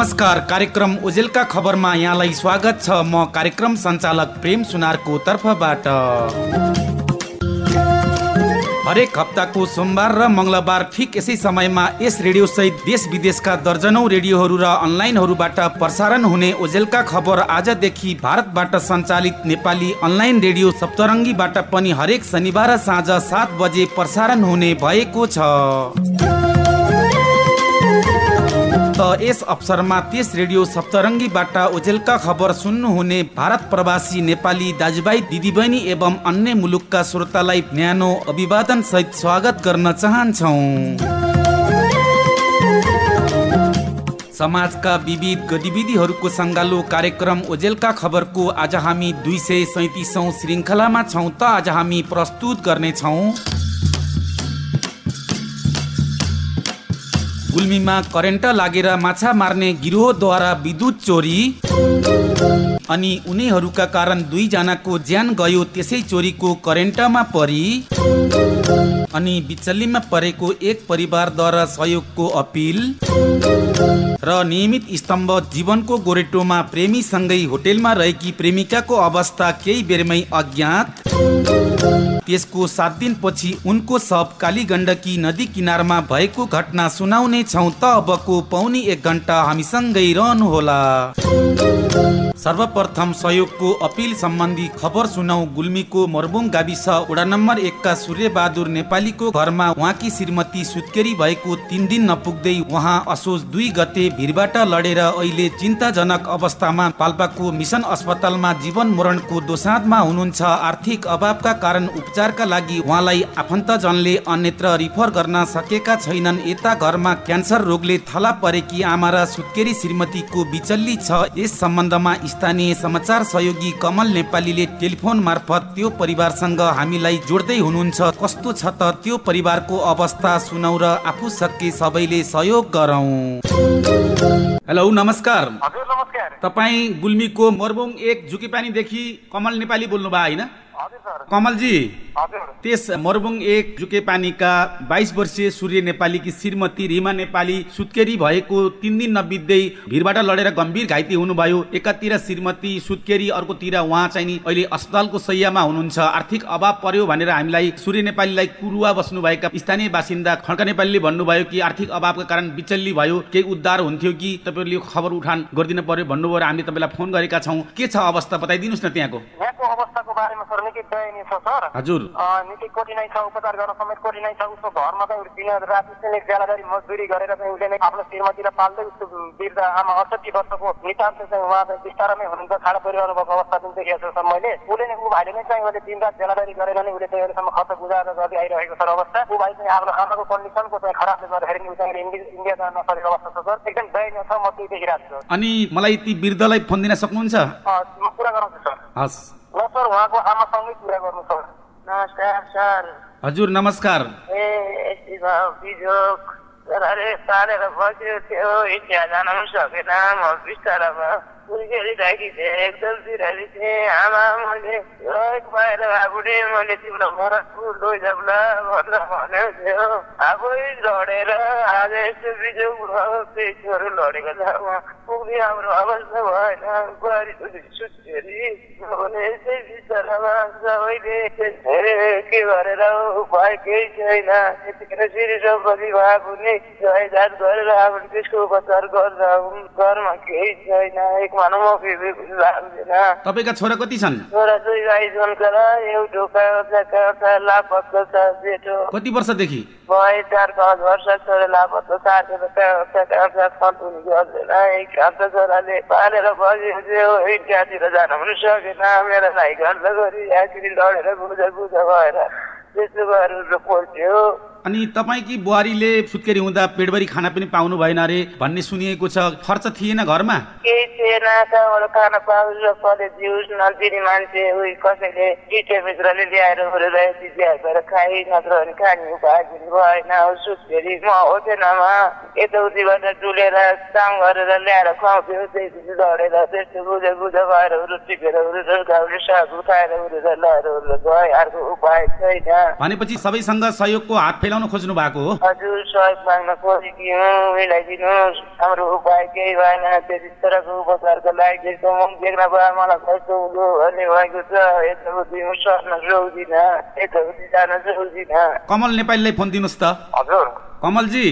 नमस्कार कार्यक्रम ओजेलका खबरमा यहाँलाई स्वागत छ। म कार्यक्रम सञ्चालक प्रेम सुनारको तर्फबाट। हरेक हप्ताको सोमबार र मङ्गलबार ठिक यसै समयमा यस रेडियो सहित देश विदेशका दर्जनौ रेडियोहरू र अनलाइनहरूबाट प्रसारण हुने ओजेलका खबर आजदेखि भारतबाट सञ्चालित नेपाली अनलाइन रेडियो सप्तरङ्गीबाट पनि हरेक शनिबार साँझ सात बजे प्रसारण हुने भएको छ। यस अवसरमा त्यस रेडियो सप्तरङ्गीबाट ओजेलका खबर सुन्नुहुने भारत प्रवासी नेपाली दाजुभाइ दिदीबहिनी एवं अन्य मुलुकका श्रोतालाई न्यानो अभिवादन सहित स्वागत गर्न चाहन्छौँ। समाजका विविध गतिविधिहरूको सङ्गालो कार्यक्रम ओजेलका खबरको आज हामी दुई सय सैतिसौँ श्रृङ्खलामा छौँ त आज हामी प्रस्तुत गर्नेछौँ। गुल्मीमा करेन्ट लागेर माछा मार्ने गिरोहद्वारा विद्युत चोरी। अनि उनीहरूका कारण दुईजनाको ज्यान गयो त्यसै चोरीको करेन्टमा परी। अनि बिचल्लीमा परेको एक परिवारद्वारा सहयोगको अपिल। र नियमित स्तम्भ जीवनको गोरेटोमा प्रेमीसँगै होटेलमा रहेकी प्रेमिकाको अवस्था केही बेरमै अज्ञात। त्यसको सात दिनपछि उनको सब काली गण्डकी नदी किनारमा भएको घटना सुनाउने छौँ त अबको पौनी एक घन्टा हामीसँगै रहनुहोला। सर्वप्रथम सहयोगको अपिल सम्बन्धी खबर सुनौ गुल्मीको मर्बुङ गाविस वडा नम्बर एकका सूर्यबहादुर नेपालीको घरमा उहाँकी श्रीमती सुत्केरी भएको तिन दिन नपुग्दै उहाँ असोज दुई गते भिरबाट लडेर अहिले चिन्ताजनक अवस्थामा पाल्पाको मिसन अस्पतालमा जीवन मरणको दोसाँधमा हुनुहुन्छ। आर्थिक अभावका कारण उपचारका लागि उहाँलाई आफन्तजनले अन्यत्र रिफर गर्न सकेका छैनन्। यता घरमा क्यान्सर रोगले थला परेकी आमा र सुत्केरी श्रीमतीको बिचल्ली छ। यस सम्बन्धमा स्थानीय समाचार सहयोगी कमल नेपालीले टेलिफोन मार्फत त्यो परिवारसँग हामीलाई जोड्दै हुनुहुन्छ। कस्तो छ त त्यो परिवारको अवस्था सुनौ र आफू सके सबैले सहयोग गरौँ। हेलो नमस्कार। हजुर नमस्कार। तपाईँ गुल्मीको मर्बुङ एक झुकीपानीदेखि कमल नेपाली बोल्नुभयो होइन? कमलजी त्यस मरुबुङ एक जुके पानीका बाइस वर्षीय सूर्य नेपालीकी श्रीमती रिमा नेपाली सुत्केरी भएको तिन दिन नबित्दै भिरबाट लडेर गम्भीर घाइते हुनुभयो। एकातिर श्रीमती सुत्केरी अर्कोतिर उहाँ चाहिँ नि अहिले अस्पतालको सैयामा हुनुहुन्छ। आर्थिक अभाव पर्यो भनेर हामीलाई सूर्य नेपालीलाई कुरुवा बस्नुभएका स्थानीय बासिन्दा खड्का नेपालीले भन्नुभयो कि आर्थिक अभावका कारण बिचल्ली भयो। केही उद्धार हुन्थ्यो कि तपाईँहरूले यो खबर उठान गरिदिनु पर्यो भन्नुभयो र हामीले तपाईँलाई फोन गरेका छौँ। के छ अवस्था? बताइदिनुहोस् न त्यहाँको। यहाँको अवस्थाको बारेमा सर निकै दयनीय छ सर। हजुर। निकै कठिनाइ छ उपचार गर्न समेत कठिनाइ छ उसको घरमा चाहिँ दिन राति चाहिँ नि बेलादारी मजदुरी गरेर चाहिँ उसले नै आफ्नो श्रीमतीलाई पाल्दै उसको वृद्ध आमा अठसठी वर्षको नितान्त चाहिँ उहाँ चाहिँ बिस्तारमै हुनुहुन्छ खाडा परिरहनु भएको अवस्था जुन देखिएको छ सर मैले। उसले नै ऊ भाइले नै चाहिँ उसले दिनरात बेलादारी गरेर नै उसले चाहिँ अहिलेसम्म खर्च गुजारेर गर्दै आइरहेको सर अवस्था। ऊ भाइ चाहिँ आफ्नो आमाको कन्डिसनको चाहिँ खराबले गर्दाखेरि ऊ चाहिँ इन्डिया जान नसकेको अवस्था छ सर। एकदम दयनीय छ म त्यही देखिरहेको छु अनि मलाई ती वृद्धलाई फोन दिन सक्नुहुन्छ? म कुरा गराउँछु सर। हस्। ल सर उहाँको आमासँगै कुरा गर्नु सर नमस्कार सर। हजुर नमस्कार। ए बिजोग। सर अरे थियो इन्डिया जान पनि सकेन। म बिस्तारामा राखी थिएँ एकदम बिरामी थिएँ आमा मैले बाहिर आफूले मैले भनेर भनेको थियो आफै लडेर आज यस्तो बिजोग लडेको छ पुग्ने हाम्रो अवस्था भएन बुहारी छोरी सुत्केरी भने यस्तै बिस्तारामा सबैले के गरेर उपाय केही छैन यतिखेर सिरिस बसी भएको नि जाँच गरेर अब त्यसको उपचार गर्दा घरमा केही छैन म लाग्दैन तपाईँका छोरा कति छन्? छोरा एउटा लापत्ता छ जेठो। कति वर्षदेखि? भए चार पाँच वर्ष छोरा लापत्ता साथीहरू कहाँ कहाँ सन्तुनी गर्दैन एक हप्ता छोराले पालेर बसेको थियो इन्डियातिर जान पनि सकेन। मेरो भाइ गरी आखिरी लडेर बुझ बुझ भएर त्यस्तो गरेर पोल्थ्यो अनि तपाईँकी बुहारीले सुत्केरी हुँदा पेटभरि खाना पनि पाउनु भएन अरे भन्ने सुनिएको छ। खर्च थिएन घरमा? केही थिएन कहाँबाट खाना पाउँछ कसले जिउस नदिने मान्छे उयो कसैले भित्रले ल्याएर गरेर दिदीहरू खाइ नत्र भने खाने उपाय भएन सुत्केरी म होटेलमा यताउतिबाट डुलेर काम गरेर ल्याएर खुवाउँथ्यो त्यही लडेर त्यस्तो बुझे बुझे भएर उरु टिपेर उरु गाउँले साग उठाएर उरेर लगाएर उरेर गए अर्को उपाय छैन। भनेपछि सबैसँग सहयोगको हात फैलाउन खोज्नु भएको हो। हजुर सहयोग माग्न खोजेकी मिलाइदिनुहोस् हाम्रो उपाय केही भएन त्यति तरको उपचारको लागि देख्न पाए मलाई कस्तो हुँदो भन्ने भएको छ यताउति म सर्न सक्दिनँ यताउति जान सक्दिनँ कमल नेपालीलाई फोन दिनुहोस् त। हजुर। कमलजी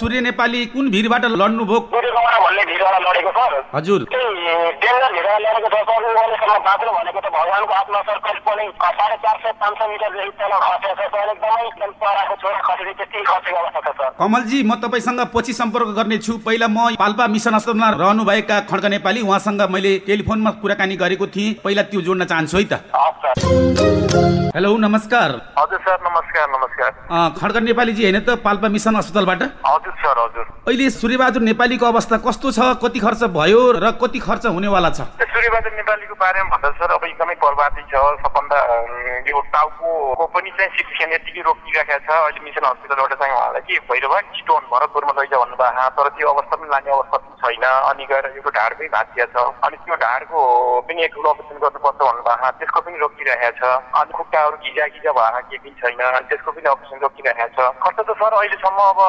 सूर्य नेपाली कुन भिरबाट लड्नुभयो भन्ने लडेको सर। हजुर। त्यही डेन्जर भिडबाट लडेको छ सर। ऊ अहिलेसम्म बाँच्नु भनेको त भगवान्को आत्मा सर। करिब पनि साढे चार सय पाँच सय मिटर जति तल खसेको छ सर एकदमै एकदम पराको छोरा खसेको त्यति खसेको अवस्था छ सर। कमलजी म तपाईँसँग पछि सम्पर्क गर्नेछु। पहिला म पाल्पा मिसन अस्पतालमा रहनुभएका खड्क नेपाली उहाँसँग मैले टेलिफोनमा कुराकानी गरेको थिएँ। पहिला त्यो जोड्न चाहन्छु है त। हेलो नमस्कार। हजुर सर। नमस्कार नमस्कार। खड्क नेपालीजी होइन त? पाल्पा मिसन अस्पतालबाट? हजुर सर हजुर। अहिले सूर्यबहादुर नेपालीको अवस्था कस्तो छ? कति खर्च भयो र कति खर्च हुनेवाला छ? सूर्यबहादुर नेपालीको बारेमा भन्दा सर अब एकदमै बर्बादी छ। सबभन्दा यो टाउको पनि चाहिँ स्क्यान यतिकै रोकिराखेको छ। अहिले मिसन हस्पिटलबाट चाहिँ उहाँलाई के स्टोन भरतपुरमा लैजा भन्नुभएको तर त्यो अवस्था पनि लाने अवस्था छैन। अनि गएर एउटा ढाड पनि भाँचिया छ। अनि त्यो ढाडको पनि एक अपरेसन गर्नुपर्छ भन्नुभएको त्यसको पनि रोकिरहेको छ। अनि खुट्टाहरू गिजा गिजा भएको केही पनि छैन। अनि त्यसको पनि अपरेसन रोकिरहेको छ। खर्च त सर अहिलेसम्म अब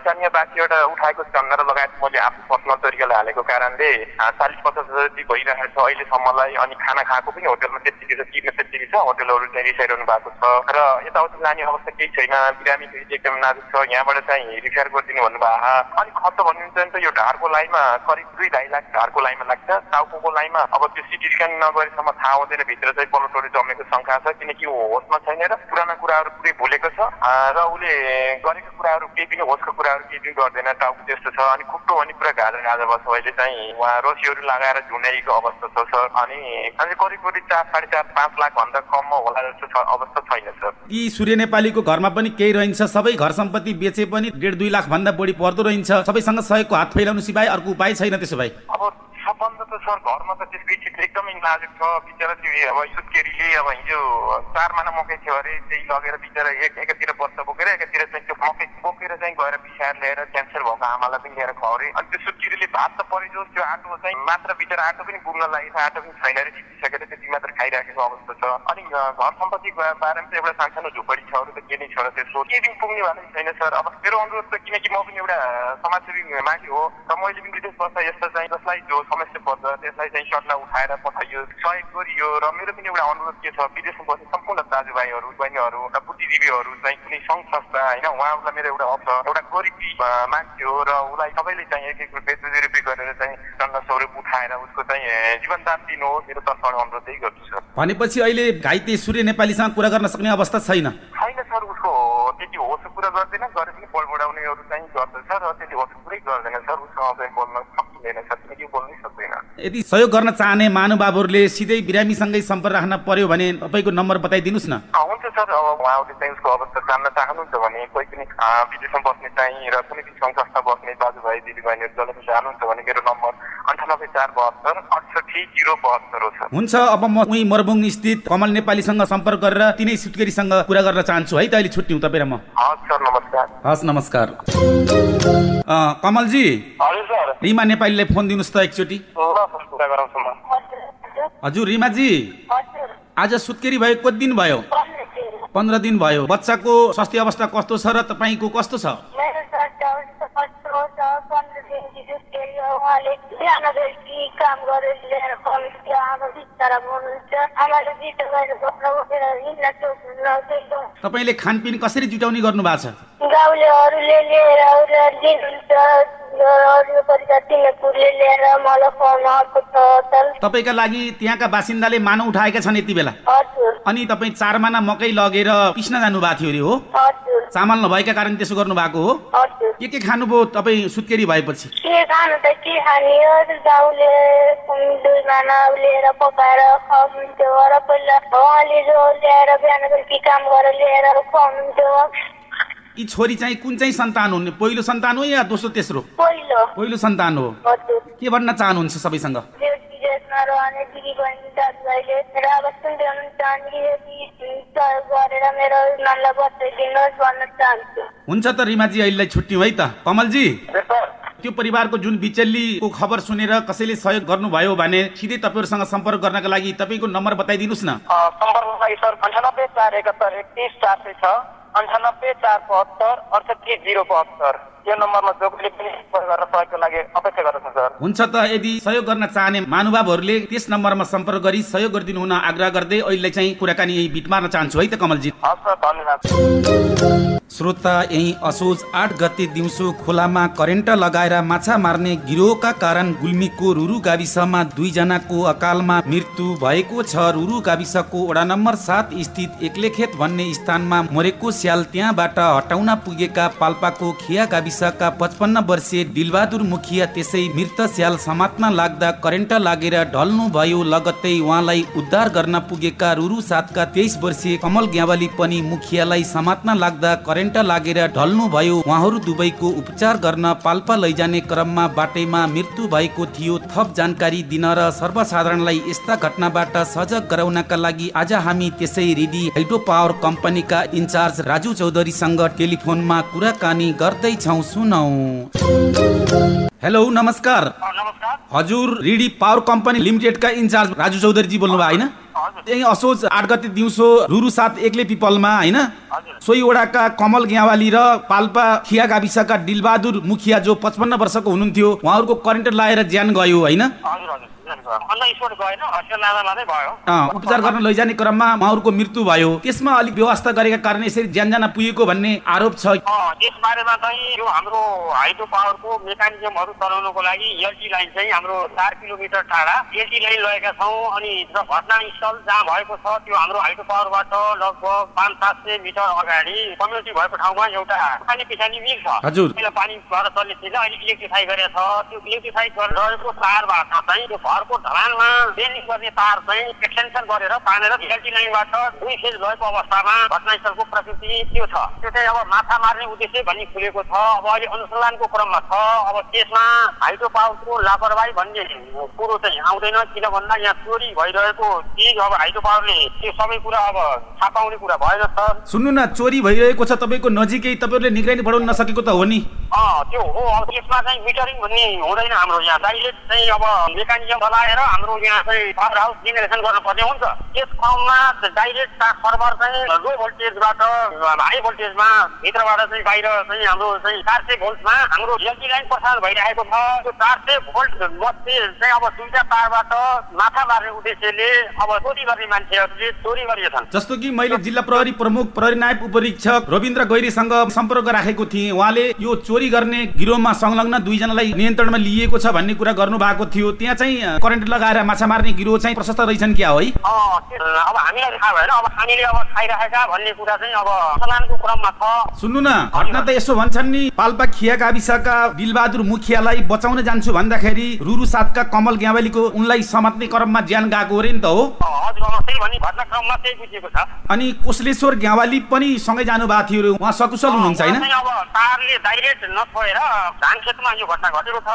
स्थानीय बासी एउटा उठाएको र लगायत मैले आफ्नो पर्सनल तरिकाले हालेको कारणले चालिस पचास हजार जति भइरहेको छ। अहिलेसम्मलाई अनि खाना खाएको पनि होटलमा त्यत्तिकै छ तिर्न त्यत्तिकै छ। होटलहरू चाहिँ रिसाइरहनु भएको छ। र यताउति लाने अवस्था केही छैन। बिरामीको स्थिति एकदम नाजुक छ। यहाँबाट चाहिँ रिफेयर गरिदिनु भन्नुभएको अनि खर्च भन्नुहुन्छ भने त यो ढाडको लाइनमा। करिब दुई ढाई लाख ढाडको लाइनमा लाग्छ। टाउको लाइनमा अब त्यो सिटी स्क्यान नगरेसम्म थाहा हुँदैन। भित्र चाहिँ पलोटोरी जमेको शङ्का छ। किनकि होसमा छैन र पुरानो कुराहरू पुरै भुलेको छ। र उसले गरेको कुराहरू केही पनि होसको कुराहरू केही पनि गर्दैन। टाउको त्यस्तो छ अनि खुट्टो अनि पुरा गाजा गाजा बस्छ अहिले चाहिँ उहाँ रसीहरू लगाएर झुन्याइको अवस्था छ सर अनि करिब करिब चार साढे चार पाँच लाख भन्दा कममा होला जस्तो छ अवस्था छैन सर ती सूर्य नेपालीको घरमा पनि केही रहन्छ। सबै घर सम्पत्ति बेचे पनि डेढ दुई लाख भन्दा बढी पर्दो रहन्छ। सबैसँग सहयोगको हात फैलाउनु सिवाय अर्को उपाय छैन त्यसो भए। अब सर घरमा त त्यसको स्थिति एकदमै नाजुक छ बिचरा त्यो अब सुत्केरीले अब हिजो चार महिना मकै थियो अरे त्यही लगेर बिचरा एक एकातिर बस्ता बोकेर एकातिर चाहिँ त्यो मकै बोकेर चाहिँ गएर बिसाएर ल्याएर क्यान्सर भएको आमालाई पनि लिएर खुवाउने। अनि त्यो सुत्केरीले भात त परिजोस् त्यो आटो चाहिँ मात्र बिचरा आटो पनि घुम्न लागेको आटो पनि छैन अरे छिटिसकेर त्यति मात्र खाइराखेको अवस्था छ। अनि घर सम्पत्तिको बारेमा चाहिँ एउटा सानसानो झुपडी छ अरू त के नै छ र त्यसको केही पनि पुग्ने वाला छैन सर। अब मेरो अनुरोध त किनकि म पनि एउटा समाजसेवी मान्छे हो र मैले पनि विदेश बस्दा यस्तो चाहिँ जसलाई जो समस्या पर्छ त्यसलाई चाहिँ सट्ला उठाएर पठाइयो सहयोग गरियो र मेरो पनि एउटा अनुरोध के छ विदेशमा बस्ने सम्पूर्ण दाजुभाइहरू बहिनीहरू बुद्धिजीवीहरू चाहिँ कुनै सङ्घ संस्था होइन उहाँहरूलाई मेरो एउटा छ एउटा गरिब मान्छे हो र उसलाई सबैले चाहिँ एक एक रुपियाँ दुई दुई रुपियाँ गरेर चाहिँ चन्दा सौ रुपियाँ उठाएर उसको चाहिँ जीवनदान दिनुहोस् मेरो तर्फबाट अनुरोध त्यही गर्छु सर भनेपछि अहिले घाइते सूर्य नेपालीसँग कुरा गर्न सक्ने अवस्था छैन छैन सर उसको त्यति होसको कुरा गर्दैन गरे पनि बढाउनेहरू चाहिँ गर्दछ र त्यति होसको कुरै गर्दैन सर उसँग चाहिँ बोल्न सकिँदैन सर किनकि बोल्नै सक्दैन यदि सहयोग गर्न चाहने महानुभावहरूले सिधै बिरामीसँगै सम्पर्क राख्न पर्यो भने तपाईँको नम्बर बताइदिनुहोस् न। हुन्छ सर। अब उहाँहरूले चाहिँ उसको अवस्था जान्न चाहनुहुन्छ भने कोही पनि विदेशमा बस्ने चाहिँ र कुनै पनि संस्था बस्ने दाजुभाइ दिदीबहिनीहरू जसले पनि चाहनुहुन्छ भने मेरो नम्बर अन्ठानब्बे चार बहत्तर अठसठी जिरो बहत्तर हो सर। हुन्छ अब म उही मरबुङ स्थित कमल नेपालीसँग सम्पर्क गरेर तिनै सुत्केरीसँग कुरा गर्न चाहन्छु है। त अहिले छुट्टी तपाईँ र म। हस् सर नमस्कार। हस् नमस्कार। कमलजी। हजुर सर। रिमा नेपालीलाई फोन दिनुहोस् त एकचोटि। कुरा गराउँछु म। हजुर रिमाजी। आज सुत्केरी भयो कति दिन भयो? पन्ध्र दिन भयो। बच्चाको स्वास्थ्य अवस्था कस्तो छ र तपाईँको कस्तो छ? तपाईँले खानपिन कसरी जुटाउने गर्नु भएको छ तपाईँका लागि त्यहाँका बासिन्दाले मानव उठाएका छन् यति बेला। अनि तपाईँ चार माना मकै लगेर पिस्न जानुभएको थियो अरे हो। चामल नभएका कारण त्यसो गर्नु भएको हो। के के खानुभयो तपाईँ सुत्केरी भएपछि? यी छोरी चाहिँ कुन चाहिँ सन्तान हुन्? पहिलो सन्तान हो या दोस्रो तेस्रो? पहिलो। पहिलो सन्तान हो। के भन्न चाहनुहुन्छ सबैसँग? हुन्छ त रिमाजी अहिलेलाई छुट्यौँ है त। कमलजी सर त्यो परिवारको जुन बिचल्लीको खबर सुनेर कसैले सहयोग गर्नुभयो भने सिधै तपाईँहरूसँग सम्पर्क गर्नका लागि तपाईँको नम्बर बताइदिनुहोस् न। अन्ठानब्बे चार बहत्तर अडसठी जिरो बहत्तर यो नम्बरमा जो कोहीले पनि सम्पर्क गरेर सहयोगको लागि अपेक्षा गर्दछु सर। हुन्छ त यदि सहयोग गर्न चाहने महानुभावहरूले त्यस नम्बरमा सम्पर्क गरी सहयोग गरिदिनु हुन आग्रह गर्दै अहिले चाहिँ कुराकानी यही बिट मार्न चाहन्छु है त कमलजी हस् सर धन्यवाद। श्रोता यही असोज आठ गते दिउँसो खोलामा करेन्ट लगाएर माछा मार्ने गिरोहका कारण गुल्मीको रुरु गाविसमा दुईजनाको अकालमा मृत्यु भएको छ। रुरु गाविसको वडा नम्बर सात स्थित एक्लेखेत भन्ने स्थानमा मरेको स्याल त्यहाँबाट हटाउन पुगेका पाल्पाको खिया गाविसका पचपन्न वर्षीय दिलबहादुर मुखिया त्यसै मृत स्याल समात्न लाग्दा करेन्ट लागेर ढल्नु भयो लगत्तै उहाँलाई उद्धार गर्न पुगेका रुरु सातका तेइस वर्षीय कमल ग्यावाली पनि मुखियालाई समात्न लाग्दा करेन्ट लागेर ढल्नु भयो उहाँहरू दुवैको उपचार गर्न पाल्पा लैजाने क्रममा बाटैमा मृत्यु भएको थियो। थप जानकारी दिन र सर्वसाधारणलाई यस्ता घटनाबाट सजग गराउनका लागि आज हामी त्यसै रेडी हाइड्रो पावर कम्पनीका इन्चार्ज राजु चौधरीसँग टेलिफोनमा कुराकानी गर्दैछौ। सुनौ। हेलो नमस्कार। हजुर रिडी पावर कम्पनी लिमिटेडका इन्चार्ज राजु चौधरीजी बोल्नुभयो होइन? यही असोज आठ गते दिउँसो रुरु सात एक्लै पिपलमा होइन? सोही वडाका कमल ग्यावाली र पाल्पा खिया गाविसका दिलबहादुर मुखिया जो पचपन्न वर्षको हुनुहुन्थ्यो उहाँहरूको करेन्ट लगाएर ज्यान गयो होइन? उपचार गर्न लैजाने क्रममा उहाँहरूको मृत्यु भयो। त्यसमा अलिक व्यवस्था गरेका कारण यसरी ज्यान जान पुगेको भन्ने आरोप छ। यस बारेमा चाहिँ यो हाम्रो हाइड्रो पावरको मेकानिजमहरू चलाउनको लागि एलटी लाइन चाहिँ हाम्रो चार किलोमिटर टाढा एलटी लाइन लगेका छौँ अनि घटनास्थल जहाँ भएको छ त्यो हाम्रो हाइड्रो पावरबाट लगभग पाँच सात सय मिटर अगाडि कम्युनिटी भएको ठाउँमा एउटा पानी पिछाडि मिल छ। हजुर। पहिला पानी भएर चल्ने थिएन अहिले इलेक्ट्रिफाई गरेको छ। त्यो इलेक्ट्रिफाई गरेर रहेको तारबाट चाहिँ त्यो घरको ढलानमा बेलिङ गर्ने तार चाहिँ एक्सटेन्सन गरेर तानेर एलटी लाइनबाट दुई फेज गएको अवस्थामा घटनास्थलको प्रकृति त्यो छ। त्यो चाहिँ अब माछा मार्ने उद्देश्य भन्ने खुलेको छ। अब अहिले अनुसन्धानको क्रममा छ। अब त्यसमा हाइड्रो पावरको लापरवाही भन्ने कुरो चाहिँ आउँदैन किन भन्दा यहाँ चोरी भइरहेको चिज अब हाइड्रो पावरले त्यो सबै कुरा अब थाहा पाउने कुरा भएन सर सुन्नु न चोरी भइरहेको छ। तपाईँको नजिकै तपाईँहरूले निगरानी बढाउन नसकेको त हो नि। त्यो हो अब त्यसमा चाहिँ मिटरिङ भन्ने हुँदैन हाम्रो यहाँ। डाइरेक्ट चाहिँ अब मेकानिजम चलाएर हाम्रो यहाँ चाहिँ पावर हाउस जेनेरेसन गर्नुपर्ने हुन्छ। त्यस क्रममा डाइरेक्ट ट्रान्सफर्मर चाहिँ लो भोल्टेजबाट हाई भोल्टेजमा भित्रबाट चाहिँ बाहिर चाहिँ हाम्रो चाहिँ चार सय भोल्टमा हाम्रो एलटी लाइन प्रसारण भइरहेको छ। त्यो चार सय भोल्ट मध्ये चाहिँ अब दुईटा तारबाट माछा मार्ने उद्देश्यले अब चोरी गर्ने मान्छेहरूले चोरी गरेछन् जस्तो कि मैले जिल्ला प्रहरी प्रमुख प्रहरी नायब उपरीक्षक रविन्द्र गैरीसँग सम्पर्क राखेको थिएँ। उहाँले यो चोरी गर्ने गिरोहमा संलग्न दुईजनालाई नियन्त्रणमा लिएको छ भन्ने कुरा गर्नु भएको थियो। त्यहाँ चाहिँ करेन्ट लगाएर माछा मार्ने गिरोह चाहिँ प्रशस्त रहेछन् क्या हो? अब हामीलाई थाहा भएन अब हामीले अब खाइरहेका भन्ने कुरा चाहिँ अब चलानको क्रममा छ। सुन्नु न घटना त यसो भन्छन् नि पाल्पा खिया गाविसका दिलबहादुर मुखियालाई बचाउन जान्छु भन्दाखेरि रुरु सातका कमल ग्यावालीको उनलाई समात्ने क्रममा ज्यान गएको अरे नि त हो। अनि कोशलेश्वर ग्यावाली पनि सँगै जानु भएको थियो। उहाँ सकुशल हुनुहुन्छ होइन? नछोएर धान खेतमा यो घटना घटेको छ।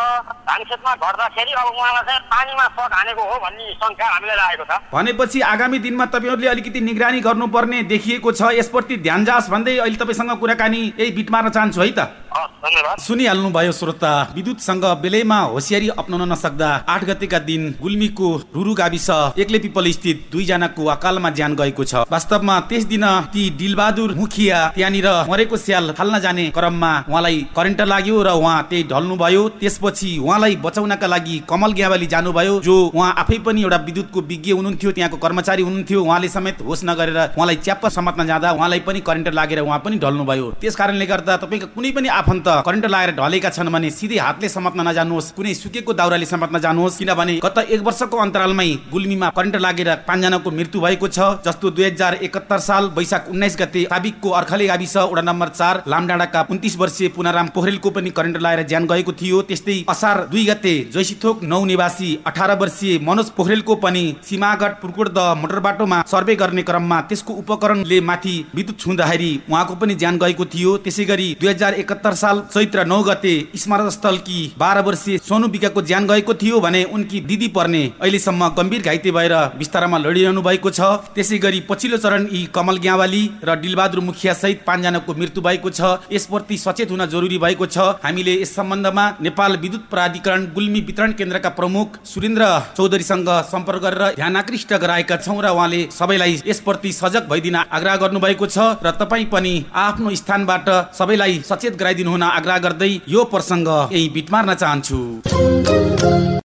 धान खेतमा घट्दाखेरि अब उहाँलाई चाहिँ पानीमा सट हानेको हो भन्ने शङ्का हामीलाई लागेको छ। भनेपछि आगामी दिनमा तपाईँहरूले अलिकति निगरानी गर्नुपर्ने देखिएको छ। यसप्रति ध्यान जाओस् भन्दै अहिले तपाईँसँग कुराकानी यही बिट मार्न चाहन्छु है त। सुनिहाल्नु भयो श्रोता विद्युतसँग बेलैमा होसियारी अप्नाउन नसक्दा आठ गतेका दिन गुल्मीको रुरु गाविस एक्लै पिपल स्थित दुईजनाको अकालमा ज्यान गएको छ वास्तवमा त्यस दिन ती दिलबहादुर मुखिया त्यहाँनिर मरेको स्याल फाल्न जाने क्रममा उहाँलाई करेन्ट लाग्यो र उहाँ त्यही ढल्नु भयो त्यसपछि उहाँलाई बचाउनका लागि कमल ग्यावाली जानुभयो जो उहाँ आफै पनि एउटा विद्युतको विज्ञ हुनुहुन्थ्यो त्यहाँको कर्मचारी हुनुहुन्थ्यो उहाँले समेत होस नगरेर उहाँलाई च्याप्प समात्न जाँदा उहाँलाई पनि करेन्ट लागेर उहाँ पनि ढल्नु भयो त्यस कारणले गर्दा तपाईँको कुनै पनि आफन्त करेन्ट लागेर ढलेका छन् भने सिधै हातले समात्न नजानुहोस्। कुनै सुकेको दाउराले समात्न जानुहोस् किनभने गत एक वर्षको अन्तरालमै गुल्मीमा करेन्ट लागेर पाँचजनाको मृत्यु भएको छ जस्तो दुई हजार एकहत्तर साल वैशाख उन्नाइस गते साबिकको अर्खले गाविस वडा नम्बर चार लामडाँडाका उन्तिस वर्षीय पुनाराम पोखरेलको पनि करेन्ट लागेर ज्यान गएको थियो। त्यस्तै असार दुई गते जैसीथोक नौ निवासी अठार वर्षीय मनोज पोखरेलको पनि सीमागढ पुर्कोट द मोटर बाटोमा सर्वे गर्ने क्रममा त्यसको उपकरणले माथि विद्युत छुँदाखेरि उहाँको पनि ज्यान गएको थियो। त्यसै गरी दुई हजार सतहत्तर साल चैत्र नौ गते स्मारक स्थलकी बाह्र वर्षीय सोनु विकाको ज्यान गएको थियो भने उनकी दिदी पर्ने अहिलेसम्म गम्भीर घाइते भएर बिस्तारामा लडिरहनु भएको छ। त्यसै गरी पछिल्लो चरण यी कमल ग्यावाली र डिलबहादुर मुखिया सहित पाँचजनाको मृत्यु भएको छ। यसप्रति सचेत हुन जरुरी भएको छ। हामीले यस सम्बन्धमा नेपाल विद्युत प्राधिकरण गुल्मी वितरण केन्द्रका प्रमुख सुरेन्द्र चौधरीसँग सम्पर्क गरेर ध्यान आकृष्ट गराएका छौँ र उहाँले सबैलाई यसप्रति सजग भइदिन आग्रह गर्नुभएको छ। र तपाईँ पनि आफ्नो स्थानबाट सबैलाई सचेत गराइदिनु हुन आग्रह गर्दै यो प्रसङ्ग यही बिट मार्न चाहन्छु।